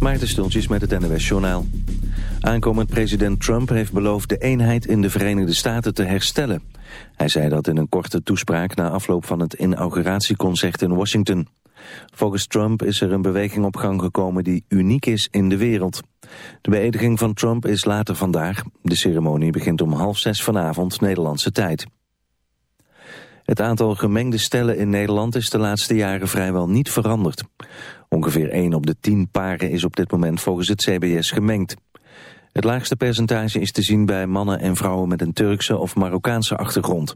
Maarten Stultjes met het NWS Journaal. Aankomend president Trump heeft beloofd de eenheid in de Verenigde Staten te herstellen. Hij zei dat in een korte toespraak na afloop van het inauguratieconcert in Washington. Volgens Trump is er een beweging op gang gekomen die uniek is in de wereld. De beëdiging van Trump is later vandaag. De ceremonie begint om half zes vanavond Nederlandse tijd. Het aantal gemengde stellen in Nederland is de laatste jaren vrijwel niet veranderd. Ongeveer 1 op de 10 paren is op dit moment volgens het CBS gemengd. Het laagste percentage is te zien bij mannen en vrouwen met een Turkse of Marokkaanse achtergrond.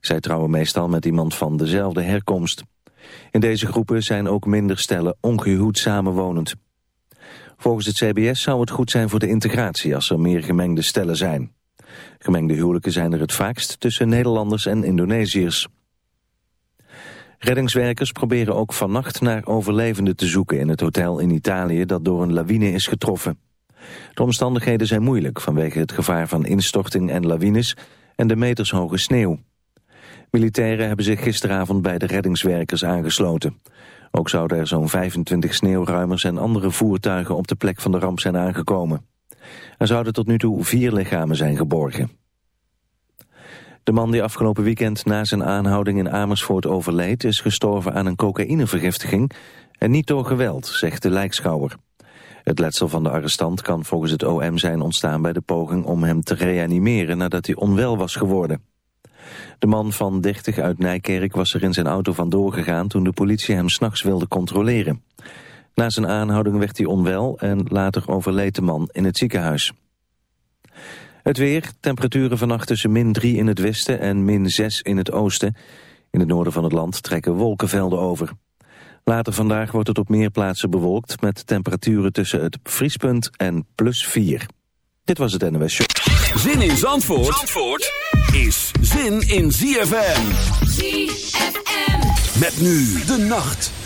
Zij trouwen meestal met iemand van dezelfde herkomst. In deze groepen zijn ook minder stellen ongehuwd samenwonend. Volgens het CBS zou het goed zijn voor de integratie als er meer gemengde stellen zijn. Gemengde huwelijken zijn er het vaakst tussen Nederlanders en Indonesiërs. Reddingswerkers proberen ook vannacht naar overlevenden te zoeken in het hotel in Italië dat door een lawine is getroffen. De omstandigheden zijn moeilijk vanwege het gevaar van instorting en lawines en de metershoge sneeuw. Militairen hebben zich gisteravond bij de reddingswerkers aangesloten. Ook zouden er zo'n 25 sneeuwruimers en andere voertuigen op de plek van de ramp zijn aangekomen. Er zouden tot nu toe vier lichamen zijn geborgen. De man die afgelopen weekend na zijn aanhouding in Amersfoort overleed... is gestorven aan een cocaïnevergiftiging en niet door geweld, zegt de lijkschouwer. Het letsel van de arrestant kan volgens het OM zijn ontstaan bij de poging om hem te reanimeren nadat hij onwel was geworden. De man van 30 uit Nijkerk was er in zijn auto vandoor gegaan toen de politie hem s'nachts wilde controleren. Na zijn aanhouding werd hij onwel en later overleed de man in het ziekenhuis. Het weer, temperaturen vannacht tussen min 3 in het westen en min 6 in het oosten. In het noorden van het land trekken wolkenvelden over. Later vandaag wordt het op meer plaatsen bewolkt met temperaturen tussen het vriespunt en plus 4. Dit was het NOS Show. Zin in Zandvoort, Zandvoort is zin in ZFM. ZFM. Met nu de nacht.